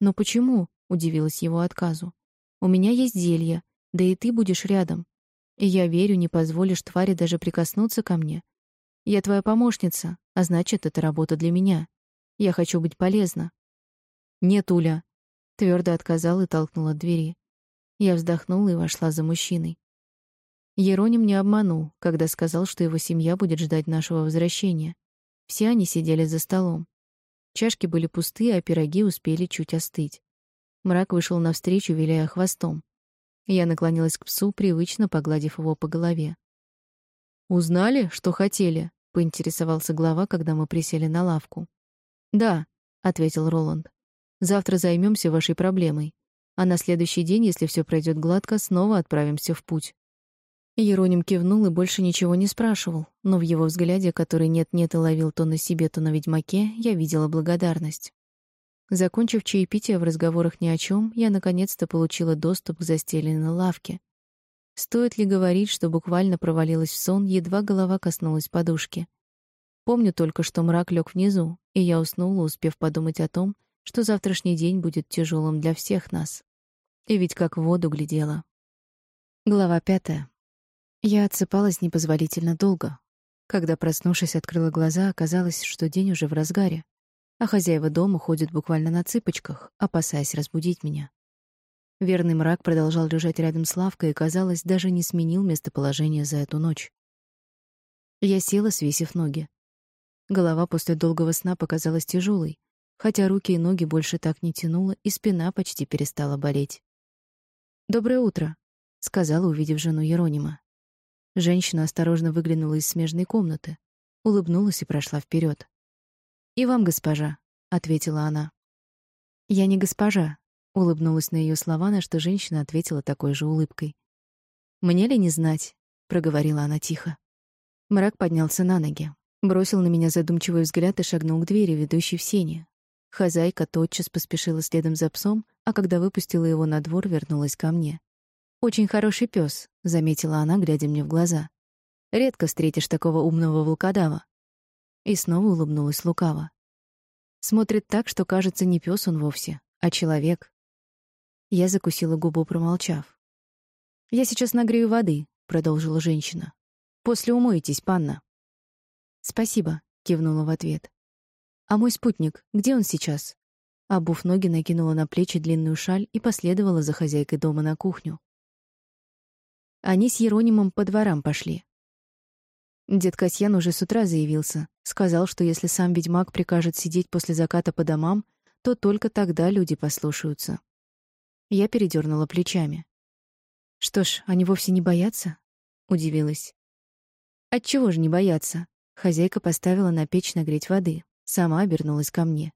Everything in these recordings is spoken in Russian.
«Но почему?» — удивилась его отказу. «У меня есть зелье, да и ты будешь рядом. И я верю, не позволишь твари даже прикоснуться ко мне. Я твоя помощница, а значит, это работа для меня. Я хочу быть полезна». «Нет, Уля», — твердо отказал и толкнул от двери. Я вздохнула и вошла за мужчиной. Ероним не обманул, когда сказал, что его семья будет ждать нашего возвращения. Все они сидели за столом. Чашки были пустые, а пироги успели чуть остыть. Мрак вышел навстречу, виляя хвостом. Я наклонилась к псу, привычно погладив его по голове. «Узнали, что хотели?» — поинтересовался глава, когда мы присели на лавку. «Да», — ответил Роланд. «Завтра займемся вашей проблемой, а на следующий день, если все пройдет гладко, снова отправимся в путь». Ероним кивнул и больше ничего не спрашивал, но в его взгляде, который нет-нет и ловил то на себе, то на ведьмаке, я видела благодарность. Закончив чаепитие в разговорах ни о чем, я наконец-то получила доступ к застеленной лавке. Стоит ли говорить, что буквально провалилась в сон, едва голова коснулась подушки. Помню только, что мрак лег внизу, и я уснула, успев подумать о том, что завтрашний день будет тяжелым для всех нас. И ведь как в воду глядела. Глава пятая. Я отсыпалась непозволительно долго. Когда, проснувшись, открыла глаза, оказалось, что день уже в разгаре, а хозяева дома ходят буквально на цыпочках, опасаясь разбудить меня. Верный мрак продолжал лежать рядом с лавкой и, казалось, даже не сменил местоположение за эту ночь. Я села, свесив ноги. Голова после долгого сна показалась тяжелой, хотя руки и ноги больше так не тянуло, и спина почти перестала болеть. «Доброе утро», — сказала, увидев жену Еронима. Женщина осторожно выглянула из смежной комнаты, улыбнулась и прошла вперед. «И вам, госпожа», — ответила она. «Я не госпожа», — улыбнулась на ее слова, на что женщина ответила такой же улыбкой. «Мне ли не знать?» — проговорила она тихо. Мрак поднялся на ноги, бросил на меня задумчивый взгляд и шагнул к двери, ведущей в сени. Хозяйка тотчас поспешила следом за псом, а когда выпустила его на двор, вернулась ко мне. Очень хороший пес, заметила она, глядя мне в глаза. Редко встретишь такого умного волкодава. И снова улыбнулась лукаво. Смотрит так, что кажется не пес он вовсе, а человек. Я закусила губу, промолчав. Я сейчас нагрею воды, продолжила женщина. После умоетесь, панна. Спасибо, кивнула в ответ. А мой спутник, где он сейчас? Обув ноги, накинула на плечи длинную шаль и последовала за хозяйкой дома на кухню. Они с Еронимом по дворам пошли. Дед Касьян уже с утра заявился. Сказал, что если сам ведьмак прикажет сидеть после заката по домам, то только тогда люди послушаются. Я передернула плечами. Что ж, они вовсе не боятся? Удивилась. Отчего же не бояться? Хозяйка поставила на печь нагреть воды. Сама обернулась ко мне.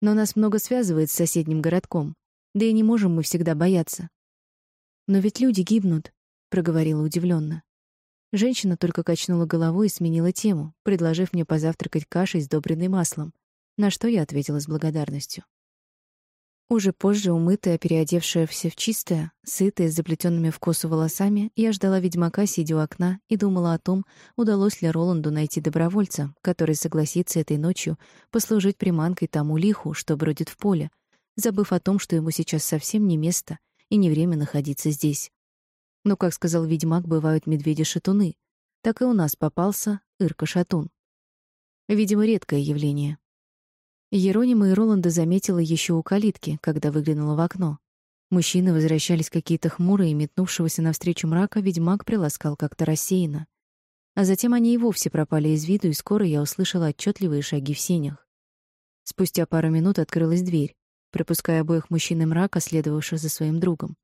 Но нас много связывает с соседним городком. Да и не можем мы всегда бояться. Но ведь люди гибнут проговорила удивленно. Женщина только качнула головой и сменила тему, предложив мне позавтракать кашей, сдобренной маслом, на что я ответила с благодарностью. Уже позже, умытая, переодевшаяся в чистое, сытая, с заплетенными в косу волосами, я ждала ведьмака, сидя у окна, и думала о том, удалось ли Роланду найти добровольца, который согласится этой ночью послужить приманкой тому лиху, что бродит в поле, забыв о том, что ему сейчас совсем не место и не время находиться здесь. Но, как сказал ведьмак, бывают медведи-шатуны. Так и у нас попался Ирка-шатун. Видимо, редкое явление. Еронима и Роланда заметила еще у калитки, когда выглянула в окно. Мужчины возвращались какие-то хмурые, метнувшегося навстречу мрака ведьмак приласкал как-то рассеянно. А затем они и вовсе пропали из виду, и скоро я услышала отчетливые шаги в сенях. Спустя пару минут открылась дверь, пропуская обоих мужчин и мрака, следовавших за своим другом.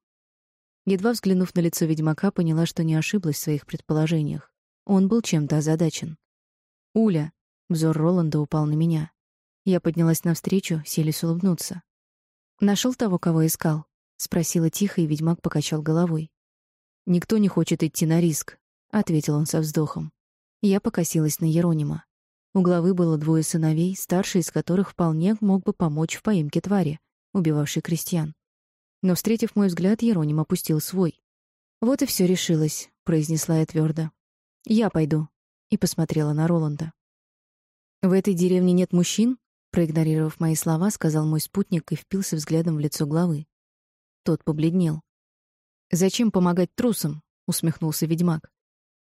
Едва взглянув на лицо ведьмака, поняла, что не ошиблась в своих предположениях. Он был чем-то озадачен. «Уля!» — взор Роланда упал на меня. Я поднялась навстречу, селись улыбнуться. Нашел того, кого искал?» — спросила тихо, и ведьмак покачал головой. «Никто не хочет идти на риск», — ответил он со вздохом. Я покосилась на Еронима. У главы было двое сыновей, старший из которых вполне мог бы помочь в поимке твари, убивавшей крестьян. Но, встретив мой взгляд, Ероним опустил свой. «Вот и все решилось», — произнесла я твердо. «Я пойду», — и посмотрела на Роланда. «В этой деревне нет мужчин?» — проигнорировав мои слова, сказал мой спутник и впился взглядом в лицо главы. Тот побледнел. «Зачем помогать трусам?» — усмехнулся ведьмак.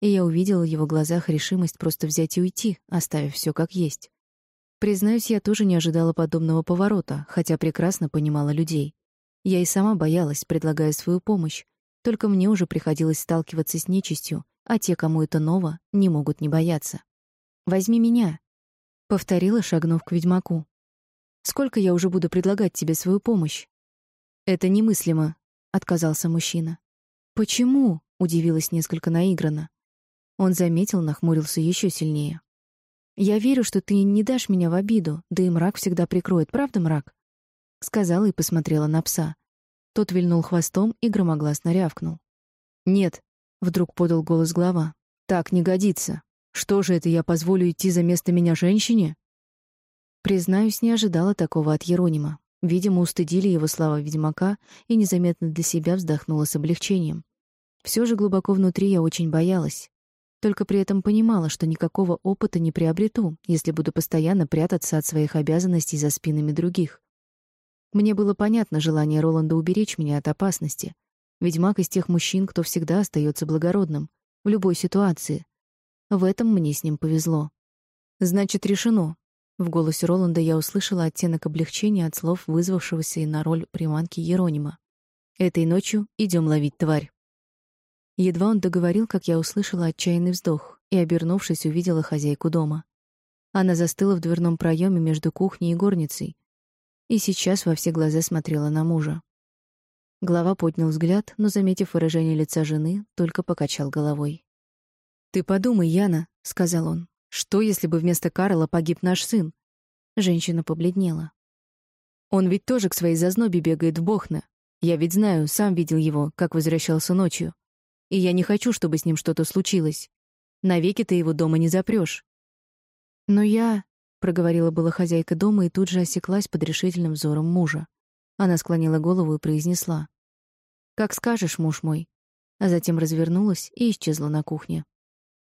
И я увидела в его глазах решимость просто взять и уйти, оставив все как есть. Признаюсь, я тоже не ожидала подобного поворота, хотя прекрасно понимала людей. Я и сама боялась, предлагая свою помощь, только мне уже приходилось сталкиваться с нечистью, а те, кому это ново, не могут не бояться. «Возьми меня», — повторила, шагнув к ведьмаку. «Сколько я уже буду предлагать тебе свою помощь?» «Это немыслимо», — отказался мужчина. «Почему?» — удивилась несколько наигранно. Он заметил, нахмурился еще сильнее. «Я верю, что ты не дашь меня в обиду, да и мрак всегда прикроет, правда, мрак?» Сказала и посмотрела на пса. Тот вильнул хвостом и громогласно рявкнул. «Нет», — вдруг подал голос глава, — «так не годится. Что же это, я позволю идти за место меня женщине?» Признаюсь, не ожидала такого от Еронима. Видимо, устыдили его слова ведьмака, и незаметно для себя вздохнула с облегчением. Все же глубоко внутри я очень боялась. Только при этом понимала, что никакого опыта не приобрету, если буду постоянно прятаться от своих обязанностей за спинами других. Мне было понятно желание Роланда уберечь меня от опасности. Ведьмак из тех мужчин, кто всегда остается благородным, в любой ситуации. В этом мне с ним повезло. «Значит, решено». В голосе Роланда я услышала оттенок облегчения от слов вызвавшегося и на роль приманки Еронима. «Этой ночью идем ловить тварь». Едва он договорил, как я услышала отчаянный вздох и, обернувшись, увидела хозяйку дома. Она застыла в дверном проеме между кухней и горницей, и сейчас во все глаза смотрела на мужа. Глава поднял взгляд, но, заметив выражение лица жены, только покачал головой. «Ты подумай, Яна», — сказал он, — «что, если бы вместо Карла погиб наш сын?» Женщина побледнела. «Он ведь тоже к своей зазнобе бегает в Бохна. Я ведь знаю, сам видел его, как возвращался ночью. И я не хочу, чтобы с ним что-то случилось. Навеки ты его дома не запрёшь». «Но я...» проговорила была хозяйка дома и тут же осеклась под решительным взором мужа. Она склонила голову и произнесла: "Как скажешь, муж мой". А затем развернулась и исчезла на кухне.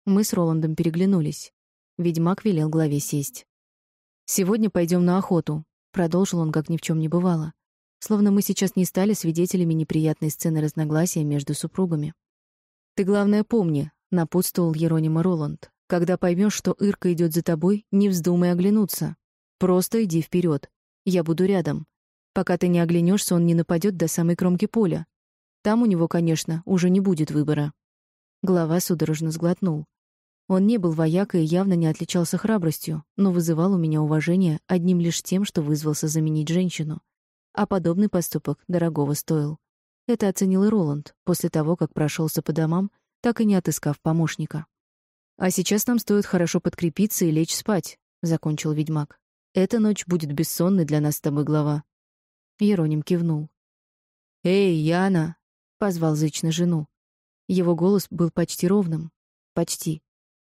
Мы с Роландом переглянулись. Ведьмак велел главе сесть. Сегодня пойдем на охоту, продолжил он, как ни в чем не бывало, словно мы сейчас не стали свидетелями неприятной сцены разногласия между супругами. Ты главное помни, напутствовал Еронима Роланд. Когда поймешь, что Ирка идет за тобой, не вздумай оглянуться. Просто иди вперед. Я буду рядом. Пока ты не оглянешься, он не нападет до самой кромки поля. Там у него, конечно, уже не будет выбора. Глава судорожно сглотнул. Он не был воякой и явно не отличался храбростью, но вызывал у меня уважение одним лишь тем, что вызвался заменить женщину. А подобный поступок дорогого стоил. Это оценил и Роланд, после того, как прошелся по домам, так и не отыскав помощника. А сейчас нам стоит хорошо подкрепиться и лечь спать, закончил ведьмак. Эта ночь будет бессонной для нас с тобой, глава. Ероним кивнул. Эй, Яна, позвал зычно жену. Его голос был почти ровным, почти.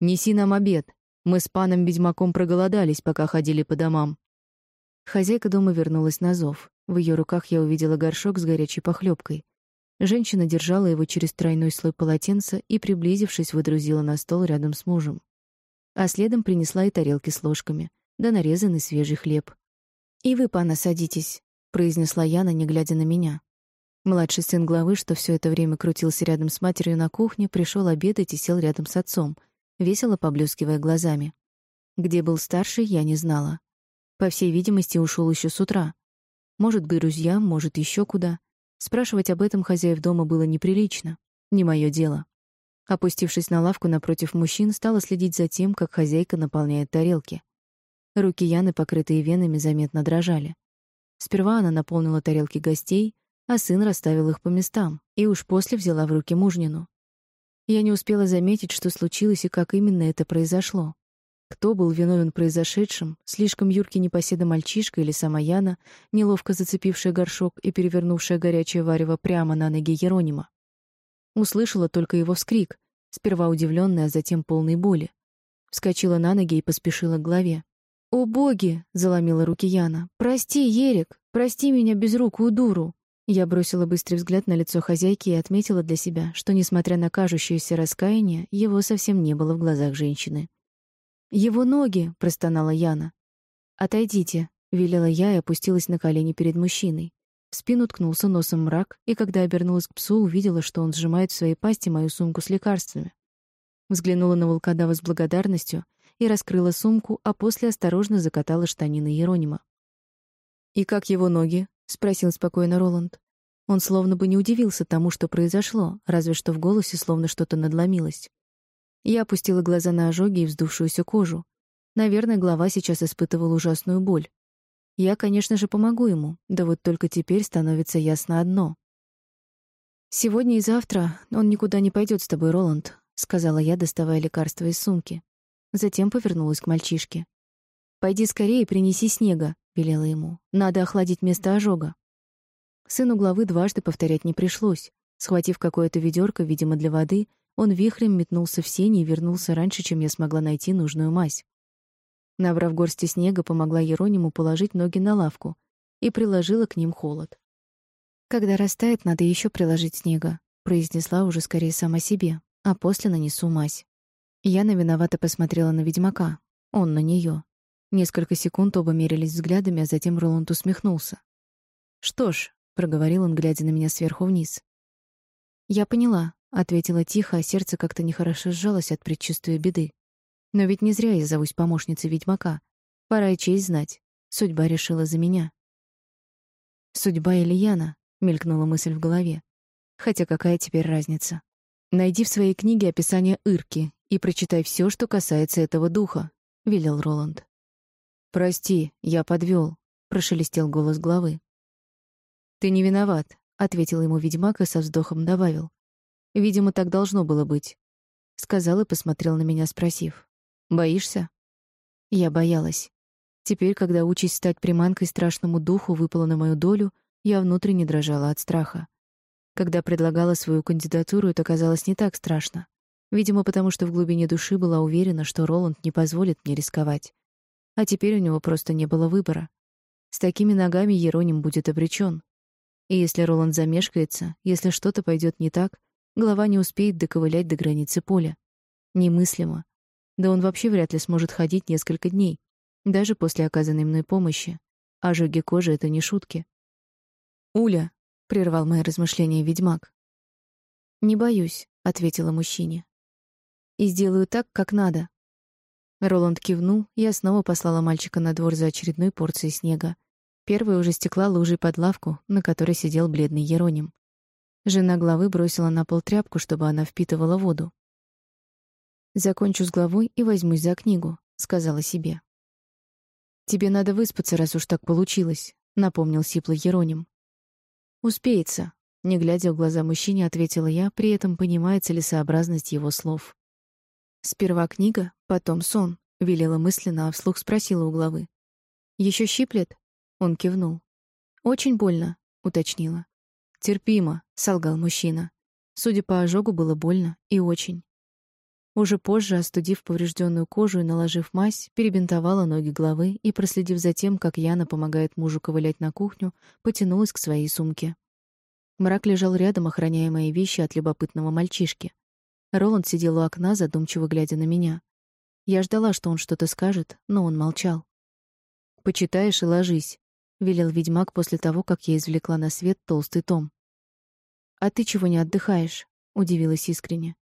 Неси нам обед. Мы с паном ведьмаком проголодались, пока ходили по домам. Хозяйка дома вернулась на зов. В ее руках я увидела горшок с горячей похлебкой. Женщина держала его через тройной слой полотенца и, приблизившись, выдрузила на стол рядом с мужем. А следом принесла и тарелки с ложками, да нарезанный свежий хлеб. «И вы, пана, садитесь», — произнесла Яна, не глядя на меня. Младший сын главы, что все это время крутился рядом с матерью на кухне, пришел обедать и сел рядом с отцом, весело поблескивая глазами. Где был старший, я не знала. По всей видимости, ушел еще с утра. Может, к друзьям, может, еще куда. Спрашивать об этом хозяев дома было неприлично, не мое дело. Опустившись на лавку напротив мужчин, стала следить за тем, как хозяйка наполняет тарелки. Руки Яны, покрытые венами, заметно дрожали. Сперва она наполнила тарелки гостей, а сын расставил их по местам, и уж после взяла в руки мужнину. Я не успела заметить, что случилось и как именно это произошло. Кто был виновен в произошедшем? Слишком юркий непоседа мальчишка или сама Яна, неловко зацепившая горшок и перевернувшая горячее варево прямо на ноги Еронима? Услышала только его вскрик, сперва удивленный, а затем полный боли. Вскочила на ноги и поспешила к главе. «О, боги!» — заломила руки Яна. «Прости, Ерик! Прости меня, безрукую дуру!» Я бросила быстрый взгляд на лицо хозяйки и отметила для себя, что, несмотря на кажущееся раскаяние, его совсем не было в глазах женщины. «Его ноги!» — простонала Яна. «Отойдите», велела я и опустилась на колени перед мужчиной. В спину ткнулся носом мрак, и когда обернулась к псу, увидела, что он сжимает в своей пасти мою сумку с лекарствами. Взглянула на волкодава с благодарностью и раскрыла сумку, а после осторожно закатала штанины Еронима. «И как его ноги?» — спросил спокойно Роланд. Он словно бы не удивился тому, что произошло, разве что в голосе словно что-то надломилось. Я опустила глаза на ожоги и вздувшуюся кожу. Наверное, глава сейчас испытывал ужасную боль. Я, конечно же, помогу ему, да вот только теперь становится ясно одно. «Сегодня и завтра он никуда не пойдет с тобой, Роланд», — сказала я, доставая лекарство из сумки. Затем повернулась к мальчишке. «Пойди скорее и принеси снега», — велела ему. «Надо охладить место ожога». Сыну главы дважды повторять не пришлось. Схватив какое-то ведерко, видимо, для воды, он вихрем метнулся в сени и вернулся раньше, чем я смогла найти нужную мазь. Набрав горсти снега, помогла Ерониму положить ноги на лавку и приложила к ним холод. «Когда растает, надо еще приложить снега», — произнесла уже скорее сама себе, а после нанесу мазь. Яна виновато посмотрела на ведьмака, он на нее. Несколько секунд оба мерились взглядами, а затем Роланд усмехнулся. «Что ж», — проговорил он, глядя на меня сверху вниз. «Я поняла», — ответила тихо, а сердце как-то нехорошо сжалось от предчувствия беды. Но ведь не зря я зовусь помощницей ведьмака. Пора и честь знать. Судьба решила за меня. Судьба или Яна, мелькнула мысль в голове. Хотя какая теперь разница? Найди в своей книге описание Ирки и прочитай все, что касается этого духа, велел Роланд. Прости, я подвел, прошелестел голос главы. Ты не виноват, ответил ему ведьмак и со вздохом добавил. Видимо, так должно было быть, сказал и посмотрел на меня, спросив: Боишься? Я боялась. Теперь, когда участь стать приманкой страшному духу выпала на мою долю, я внутренне дрожала от страха. Когда предлагала свою кандидатуру, это казалось не так страшно. Видимо, потому что в глубине души была уверена, что Роланд не позволит мне рисковать. А теперь у него просто не было выбора. С такими ногами Ероним будет обречен. И если Роланд замешкается, если что-то пойдет не так, глава не успеет доковылять до границы поля. Немыслимо. Да он вообще вряд ли сможет ходить несколько дней, даже после оказанной мной помощи. Ожоги кожи — это не шутки. «Уля!» — прервал мои размышления ведьмак. «Не боюсь», — ответила мужчине. «И сделаю так, как надо». Роланд кивнул, я снова послала мальчика на двор за очередной порцией снега. Первая уже стекла лужей под лавку, на которой сидел бледный Ероним. Жена главы бросила на пол тряпку, чтобы она впитывала воду. Закончу с главой и возьмусь за книгу, сказала себе. Тебе надо выспаться, раз уж так получилось, напомнил сиплый Ероним. Успеется, не глядя в глаза мужчине, ответила я, при этом понимая целесообразность его слов. Сперва книга, потом сон, велела мысленно, а вслух спросила у главы. Еще щиплет? Он кивнул. Очень больно, уточнила. Терпимо, солгал мужчина. Судя по ожогу, было больно и очень. Уже позже, остудив поврежденную кожу и наложив мазь, перебинтовала ноги головы и, проследив за тем, как Яна помогает мужу ковылять на кухню, потянулась к своей сумке. Мрак лежал рядом, охраняя мои вещи от любопытного мальчишки. Роланд сидел у окна, задумчиво глядя на меня. Я ждала, что он что-то скажет, но он молчал. «Почитаешь и ложись», — велел ведьмак после того, как я извлекла на свет толстый том. «А ты чего не отдыхаешь?» — удивилась искренне.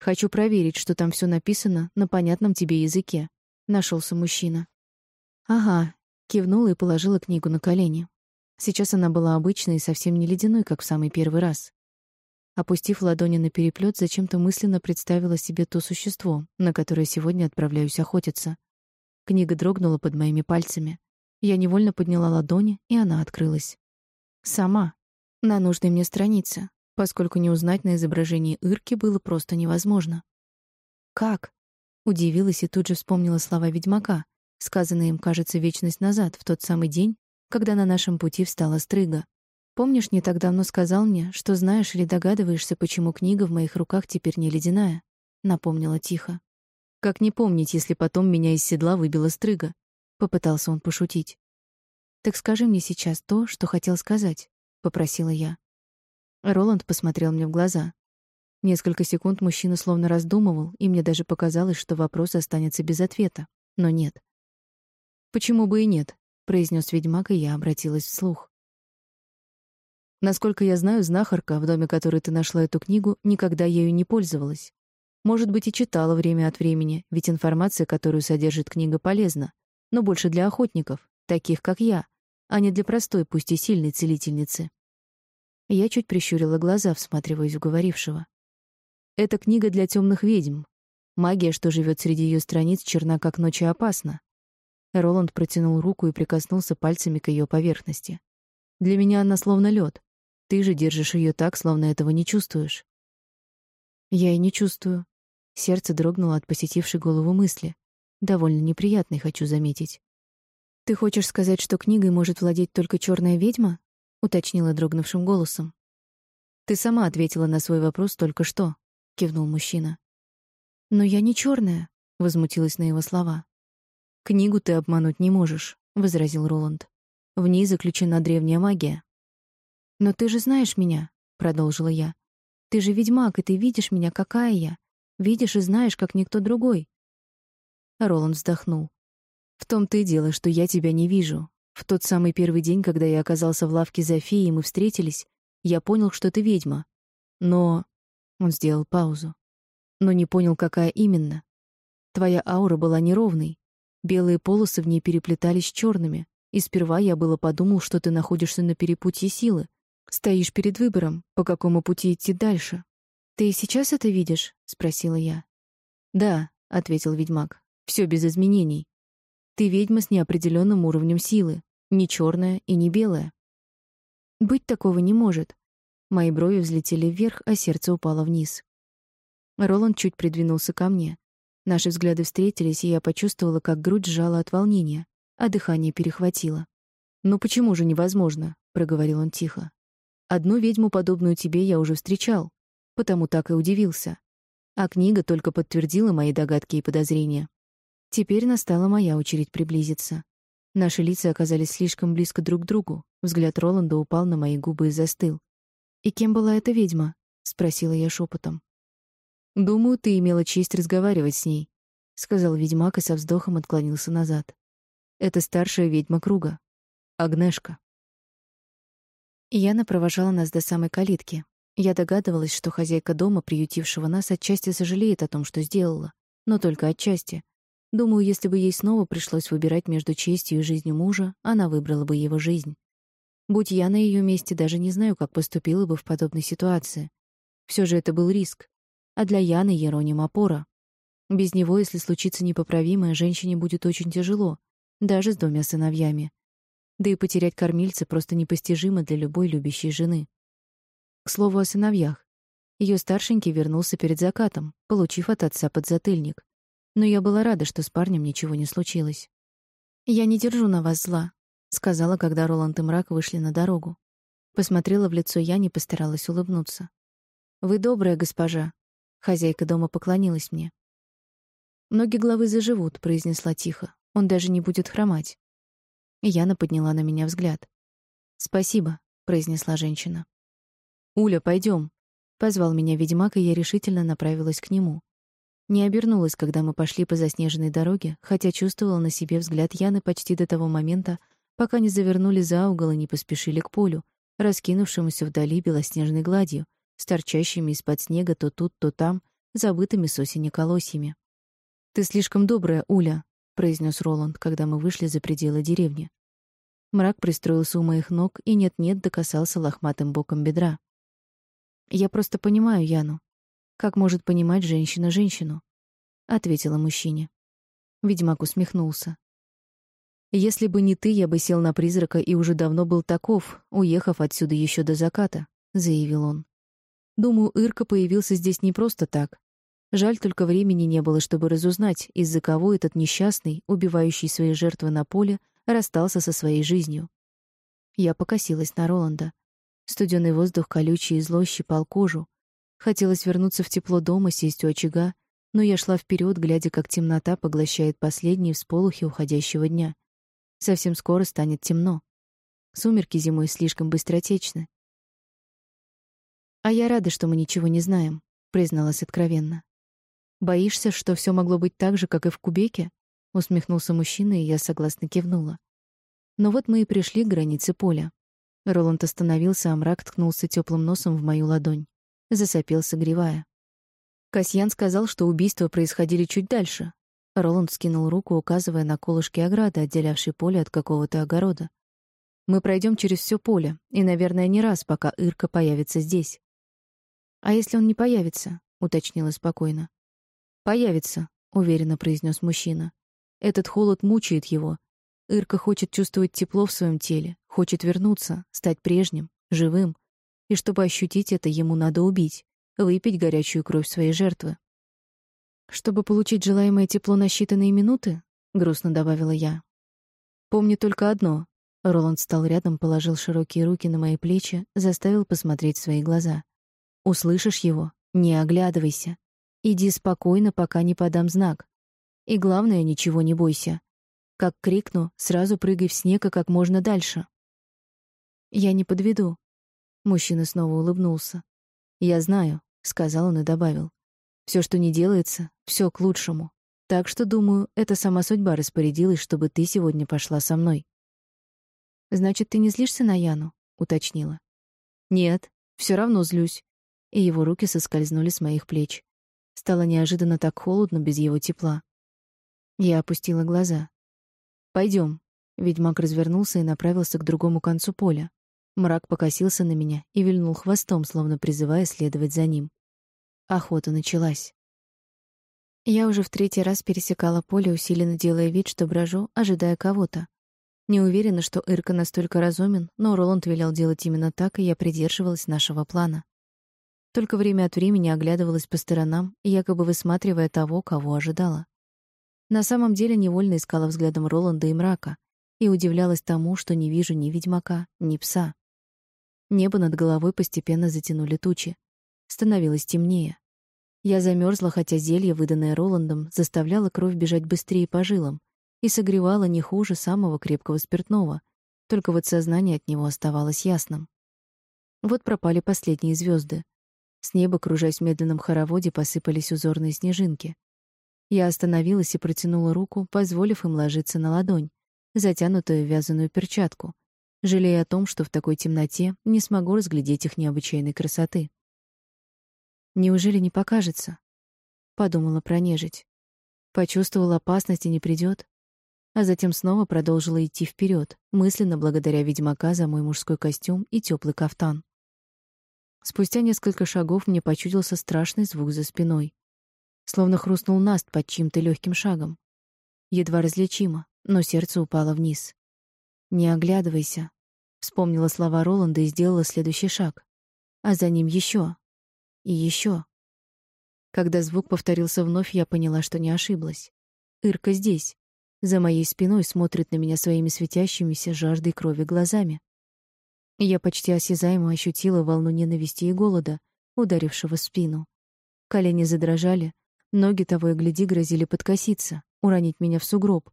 Хочу проверить, что там все написано на понятном тебе языке. Нашелся мужчина. Ага, кивнула и положила книгу на колени. Сейчас она была обычной и совсем не ледяной, как в самый первый раз. Опустив ладони на переплет, зачем-то мысленно представила себе то существо, на которое сегодня отправляюсь охотиться. Книга дрогнула под моими пальцами. Я невольно подняла ладони, и она открылась. Сама. На нужной мне странице поскольку не узнать на изображении Ирки было просто невозможно. «Как?» — удивилась и тут же вспомнила слова ведьмака, сказанные им, кажется, вечность назад, в тот самый день, когда на нашем пути встала стрыга. Помнишь, не так давно сказал мне, что знаешь или догадываешься, почему книга в моих руках теперь не ледяная? Напомнила тихо. Как не помнить, если потом меня из седла выбила стрыга? Попытался он пошутить. Так скажи мне сейчас то, что хотел сказать, попросила я. Роланд посмотрел мне в глаза. Несколько секунд мужчина словно раздумывал, и мне даже показалось, что вопрос останется без ответа. Но нет. Почему бы и нет? произнес ведьмак, и я обратилась вслух. Насколько я знаю, знахарка, в доме которой ты нашла эту книгу, никогда ею не пользовалась. Может быть, и читала время от времени, ведь информация, которую содержит книга, полезна, но больше для охотников, таких как я, а не для простой, пусть и сильной целительницы. Я чуть прищурила глаза, всматриваясь в говорившего. Это книга для темных ведьм. Магия, что живет среди ее страниц, черна как ночь и опасна. Роланд протянул руку и прикоснулся пальцами к ее поверхности. Для меня она словно лед. Ты же держишь ее так, словно этого не чувствуешь. Я и не чувствую. Сердце дрогнуло от посетившей голову мысли. Довольно неприятной, хочу заметить. Ты хочешь сказать, что книгой может владеть только черная ведьма? уточнила дрогнувшим голосом. Ты сама ответила на свой вопрос только что, кивнул мужчина. Но я не черная, возмутилась на его слова. Книгу ты обмануть не можешь, возразил Роланд. В ней заключена древняя магия. «Но ты же знаешь меня», — продолжила я. «Ты же ведьмак, и ты видишь меня, какая я. Видишь и знаешь, как никто другой». Роланд вздохнул. «В том-то и дело, что я тебя не вижу. В тот самый первый день, когда я оказался в лавке Зофии, и мы встретились, я понял, что ты ведьма. Но...» Он сделал паузу. «Но не понял, какая именно. Твоя аура была неровной. Белые полосы в ней переплетались с черными, и сперва я было подумал, что ты находишься на перепутье силы, Стоишь перед выбором, по какому пути идти дальше. Ты и сейчас это видишь? спросила я. Да, ответил ведьмак. Все без изменений. Ты ведьма с неопределенным уровнем силы, не черная и не белая. Быть такого не может. Мои брови взлетели вверх, а сердце упало вниз. Роланд чуть придвинулся ко мне. Наши взгляды встретились, и я почувствовала, как грудь сжала от волнения, а дыхание перехватило. «Ну почему же невозможно?» — проговорил он тихо. Одну ведьму, подобную тебе, я уже встречал, потому так и удивился. А книга только подтвердила мои догадки и подозрения. Теперь настала моя очередь приблизиться. Наши лица оказались слишком близко друг к другу. Взгляд Роланда упал на мои губы и застыл. «И кем была эта ведьма?» — спросила я шепотом. «Думаю, ты имела честь разговаривать с ней», — сказал ведьмак и со вздохом отклонился назад. «Это старшая ведьма круга. Агнешка». Яна провожала нас до самой калитки. Я догадывалась, что хозяйка дома, приютившего нас, отчасти сожалеет о том, что сделала. Но только отчасти. Думаю, если бы ей снова пришлось выбирать между честью и жизнью мужа, она выбрала бы его жизнь. Будь я на ее месте, даже не знаю, как поступила бы в подобной ситуации. Все же это был риск. А для Яны Ероним — опора. Без него, если случится непоправимое, женщине будет очень тяжело, даже с двумя сыновьями. Да и потерять кормильца просто непостижимо для любой любящей жены. К слову о сыновьях. Ее старшенький вернулся перед закатом, получив от отца подзатыльник. Но я была рада, что с парнем ничего не случилось. «Я не держу на вас зла», — сказала, когда Роланд и Мрак вышли на дорогу. Посмотрела в лицо я, не постаралась улыбнуться. «Вы добрая госпожа», — хозяйка дома поклонилась мне. «Ноги главы заживут», — произнесла тихо. «Он даже не будет хромать». Яна подняла на меня взгляд. «Спасибо», — произнесла женщина. «Уля, пойдем», — позвал меня ведьмак, и я решительно направилась к нему. Не обернулась, когда мы пошли по заснеженной дороге, хотя чувствовала на себе взгляд Яны почти до того момента, пока не завернули за угол и не поспешили к полю, раскинувшемуся вдали белоснежной гладью, с торчащими из-под снега то тут, то там, забытыми с осени колосьями. «Ты слишком добрая, Уля», произнес Роланд, когда мы вышли за пределы деревни. Мрак пристроился у моих ног и нет-нет докасался лохматым боком бедра. Я просто понимаю Яну. Как может понимать женщина женщину? ответила мужчине. Ведьмак усмехнулся. Если бы не ты, я бы сел на призрака и уже давно был таков, уехав отсюда еще до заката, заявил он. Думаю, Ирка появился здесь не просто так. Жаль, только времени не было, чтобы разузнать, из-за кого этот несчастный, убивающий свои жертвы на поле, расстался со своей жизнью. Я покосилась на Роланда. Студеный воздух колючий и зло щипал кожу. Хотелось вернуться в тепло дома, сесть у очага, но я шла вперед, глядя, как темнота поглощает последние всполохи уходящего дня. Совсем скоро станет темно. Сумерки зимой слишком быстротечны. А я рада, что мы ничего не знаем, призналась откровенно. Боишься, что все могло быть так же, как и в Кубеке? Усмехнулся мужчина, и я согласно кивнула. Но вот мы и пришли к границе поля. Роланд остановился, а мрак ткнулся теплым носом в мою ладонь. Засопел, согревая. Касьян сказал, что убийства происходили чуть дальше. Роланд скинул руку, указывая на колышки ограды, отделявшей поле от какого-то огорода. Мы пройдем через все поле, и, наверное, не раз, пока Ирка появится здесь. А если он не появится? уточнила спокойно. Появится, уверенно произнес мужчина. Этот холод мучает его, Ирка хочет чувствовать тепло в своем теле, хочет вернуться, стать прежним, живым. И чтобы ощутить это, ему надо убить, выпить горячую кровь своей жертвы. Чтобы получить желаемое тепло на считанные минуты, грустно добавила я. Помню только одно. Роланд встал рядом, положил широкие руки на мои плечи, заставил посмотреть свои глаза. Услышишь его? Не оглядывайся. Иди спокойно, пока не подам знак. И главное, ничего не бойся. Как крикну, сразу прыгай в снег и как можно дальше. Я не подведу. Мужчина снова улыбнулся. Я знаю, сказал он и добавил. Все, что не делается, все к лучшему. Так что, думаю, это сама судьба распорядилась, чтобы ты сегодня пошла со мной. Значит, ты не злишься на Яну, уточнила. Нет, все равно злюсь. И его руки соскользнули с моих плеч. Стало неожиданно так холодно без его тепла. Я опустила глаза. Пойдем. Ведьмак развернулся и направился к другому концу поля. Мрак покосился на меня и вильнул хвостом, словно призывая следовать за ним. Охота началась. Я уже в третий раз пересекала поле, усиленно делая вид, что брожу, ожидая кого-то. Не уверена, что Ирка настолько разумен, но Роланд велел делать именно так, и я придерживалась нашего плана. Только время от времени оглядывалась по сторонам, якобы высматривая того, кого ожидала. На самом деле невольно искала взглядом Роланда и мрака и удивлялась тому, что не вижу ни ведьмака, ни пса. Небо над головой постепенно затянули тучи. Становилось темнее. Я замерзла, хотя зелье, выданное Роландом, заставляло кровь бежать быстрее по жилам и согревало не хуже самого крепкого спиртного, только вот сознание от него оставалось ясным. Вот пропали последние звезды. С неба, кружась в медленном хороводе, посыпались узорные снежинки. Я остановилась и протянула руку, позволив им ложиться на ладонь, затянутую в вязаную перчатку, жалея о том, что в такой темноте не смогу разглядеть их необычайной красоты. Неужели не покажется? Подумала про нежить. Почувствовала опасность и не придет, а затем снова продолжила идти вперед, мысленно благодаря ведьмака за мой мужской костюм и теплый кафтан. Спустя несколько шагов мне почудился страшный звук за спиной словно хрустнул наст под чьим-то легким шагом. Едва различимо, но сердце упало вниз. «Не оглядывайся», — вспомнила слова Роланда и сделала следующий шаг. А за ним еще и еще. Когда звук повторился вновь, я поняла, что не ошиблась. Ирка здесь, за моей спиной, смотрит на меня своими светящимися жаждой крови глазами. Я почти осязаемо ощутила волну ненависти и голода, ударившего в спину. Колени задрожали, Ноги того и гляди грозили подкоситься, уронить меня в сугроб.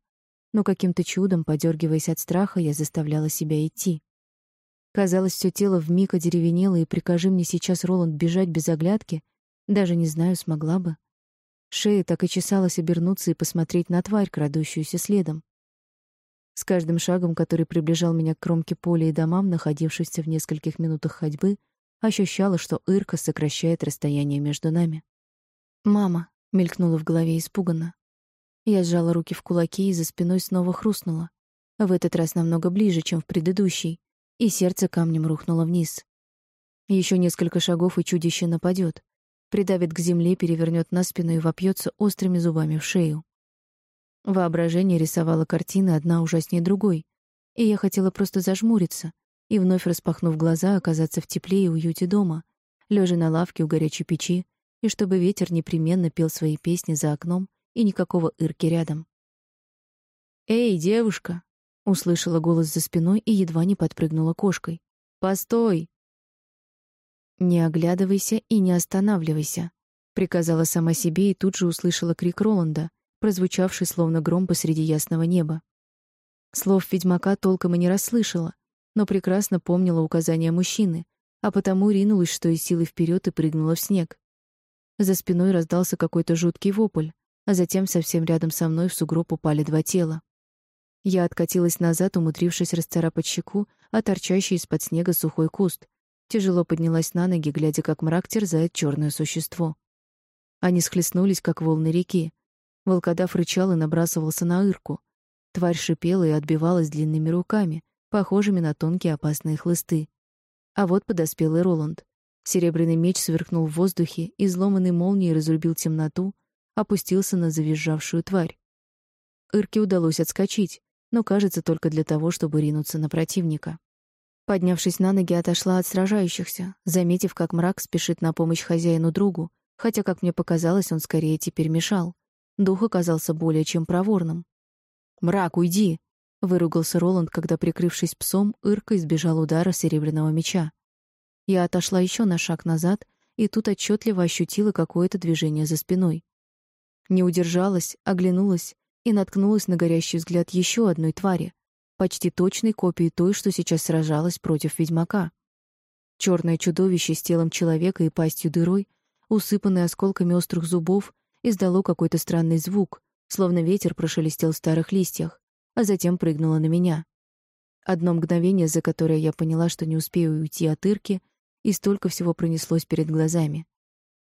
Но каким-то чудом, подергиваясь от страха, я заставляла себя идти. Казалось, все тело вмиг одеревенело, и прикажи мне сейчас, Роланд, бежать без оглядки, даже не знаю, смогла бы. Шея так и чесалась обернуться и посмотреть на тварь, крадущуюся следом. С каждым шагом, который приближал меня к кромке поля и домам, находившихся в нескольких минутах ходьбы, ощущала, что Ирка сокращает расстояние между нами. «Мама», мелькнуло в голове испуганно. Я сжала руки в кулаки и за спиной снова хрустнула. В этот раз намного ближе, чем в предыдущий, и сердце камнем рухнуло вниз. Еще несколько шагов, и чудище нападет, придавит к земле, перевернет на спину и вопьется острыми зубами в шею. Воображение рисовало картины одна ужаснее другой, и я хотела просто зажмуриться и, вновь распахнув глаза, оказаться в тепле и уюте дома, лежа на лавке у горячей печи, и чтобы ветер непременно пел свои песни за окном и никакого Ирки рядом. «Эй, девушка!» — услышала голос за спиной и едва не подпрыгнула кошкой. «Постой!» «Не оглядывайся и не останавливайся», — приказала сама себе и тут же услышала крик Роланда, прозвучавший словно гром посреди ясного неба. Слов ведьмака толком и не расслышала, но прекрасно помнила указания мужчины, а потому ринулась, что из силы вперед и прыгнула в снег. За спиной раздался какой-то жуткий вопль, а затем совсем рядом со мной в сугроб упали два тела. Я откатилась назад, умудрившись расцарапать щеку, а торчащий из-под снега сухой куст. Тяжело поднялась на ноги, глядя, как мрак терзает черное существо. Они схлестнулись, как волны реки. Волкодав рычал и набрасывался на Ирку. Тварь шипела и отбивалась длинными руками, похожими на тонкие опасные хлысты. А вот подоспел и Роланд. Серебряный меч сверкнул в воздухе, изломанный молнией разрубил темноту, опустился на завизжавшую тварь. Ирке удалось отскочить, но, кажется, только для того, чтобы ринуться на противника. Поднявшись на ноги, отошла от сражающихся, заметив, как мрак спешит на помощь хозяину-другу, хотя, как мне показалось, он скорее теперь мешал. Дух оказался более чем проворным. «Мрак, уйди!» — выругался Роланд, когда, прикрывшись псом, Ирка избежал удара серебряного меча. Я отошла еще на шаг назад, и тут отчетливо ощутила какое-то движение за спиной. Не удержалась, оглянулась и наткнулась на горящий взгляд еще одной твари, почти точной копии той, что сейчас сражалась против ведьмака. Черное чудовище с телом человека и пастью дырой, усыпанное осколками острых зубов, издало какой-то странный звук, словно ветер прошелестел в старых листьях, а затем прыгнуло на меня. Одно мгновение, за которое я поняла, что не успею уйти от Ирки, и столько всего пронеслось перед глазами.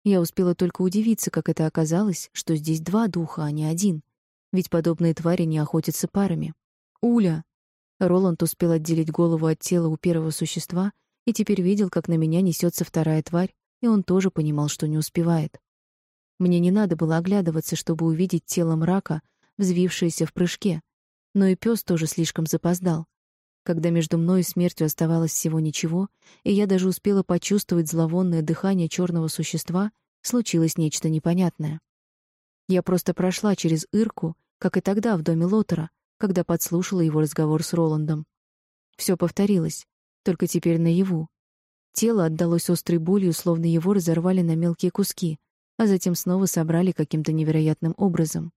Я успела только удивиться, как это оказалось, что здесь два духа, а не один, ведь подобные твари не охотятся парами. «Уля!» Роланд успел отделить голову от тела у первого существа и теперь видел, как на меня несется вторая тварь, и он тоже понимал, что не успевает. Мне не надо было оглядываться, чтобы увидеть тело мрака, взвившееся в прыжке, но и пес тоже слишком запоздал. Когда между мной и смертью оставалось всего ничего, и я даже успела почувствовать зловонное дыхание черного существа, случилось нечто непонятное. Я просто прошла через Ирку, как и тогда в доме Лотера, когда подслушала его разговор с Роландом. Все повторилось, только теперь наяву. Тело отдалось острой болью, словно его разорвали на мелкие куски, а затем снова собрали каким-то невероятным образом.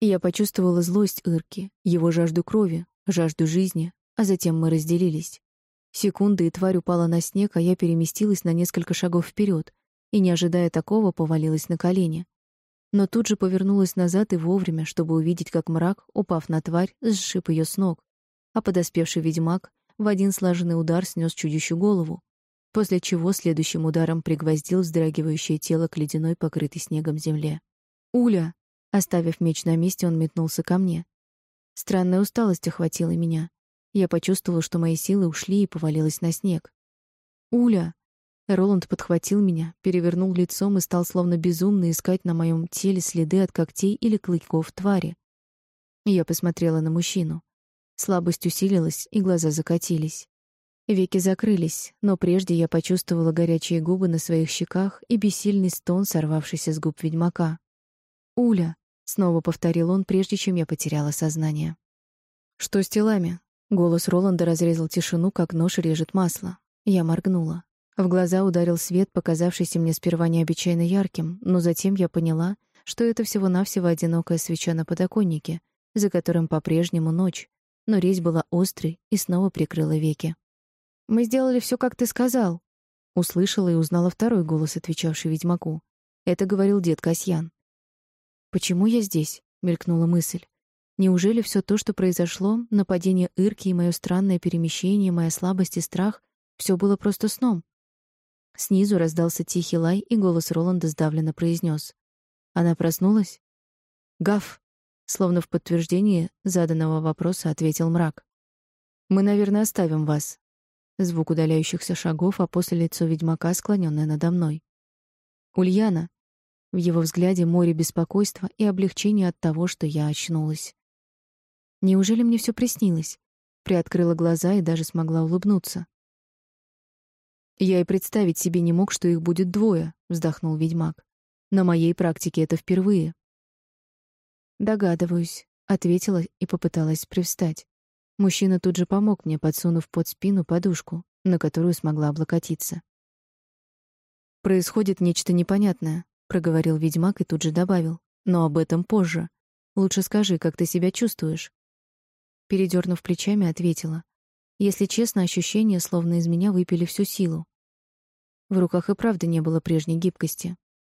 И я почувствовала злость Ирки, его жажду крови, жажду жизни, а затем мы разделились. Секунды, и тварь упала на снег, а я переместилась на несколько шагов вперед и, не ожидая такого, повалилась на колени но тут же повернулась назад и вовремя, чтобы увидеть, как мрак, упав на тварь, сшиб ее с ног, а подоспевший ведьмак в один слаженный удар снес чудищу голову, после чего следующим ударом пригвоздил вздрагивающее тело к ледяной, покрытой снегом земле. «Уля!» Оставив меч на месте, он метнулся ко мне. Странная усталость охватила меня. Я почувствовала, что мои силы ушли и повалилась на снег. «Уля!» Роланд подхватил меня, перевернул лицом и стал словно безумно искать на моем теле следы от когтей или клыков твари. Я посмотрела на мужчину. Слабость усилилась, и глаза закатились. Веки закрылись, но прежде я почувствовала горячие губы на своих щеках и бессильный стон, сорвавшийся с губ ведьмака. «Уля!» — снова повторил он, прежде чем я потеряла сознание. «Что с телами?» Голос Роланда разрезал тишину, как нож режет масло. Я моргнула. В глаза ударил свет, показавшийся мне сперва необычайно ярким, но затем я поняла, что это всего-навсего одинокая свеча на подоконнике, за которым по-прежнему ночь, но резь была острой и снова прикрыла веки. «Мы сделали все, как ты сказал», — услышала и узнала второй голос, отвечавший ведьмаку. Это говорил дед Касьян. «Почему я здесь?» — мелькнула мысль. Неужели все то, что произошло, нападение Ирки и мое странное перемещение, моя слабость и страх — все было просто сном? Снизу раздался тихий лай, и голос Роланда сдавленно произнес: Она проснулась? Гав, словно в подтверждение заданного вопроса ответил мрак. Мы, наверное, оставим вас. Звук удаляющихся шагов, а после лицо ведьмака, склонённое надо мной. Ульяна. В его взгляде море беспокойства и облегчения от того, что я очнулась. Неужели мне все приснилось? Приоткрыла глаза и даже смогла улыбнуться. Я и представить себе не мог, что их будет двое, вздохнул ведьмак. На моей практике это впервые. Догадываюсь, ответила и попыталась привстать. Мужчина тут же помог мне, подсунув под спину подушку, на которую смогла облокотиться. Происходит нечто непонятное, проговорил ведьмак и тут же добавил: "Но об этом позже. Лучше скажи, как ты себя чувствуешь?" Передернув плечами, ответила: если честно, ощущение, словно из меня выпили всю силу. В руках и правда не было прежней гибкости.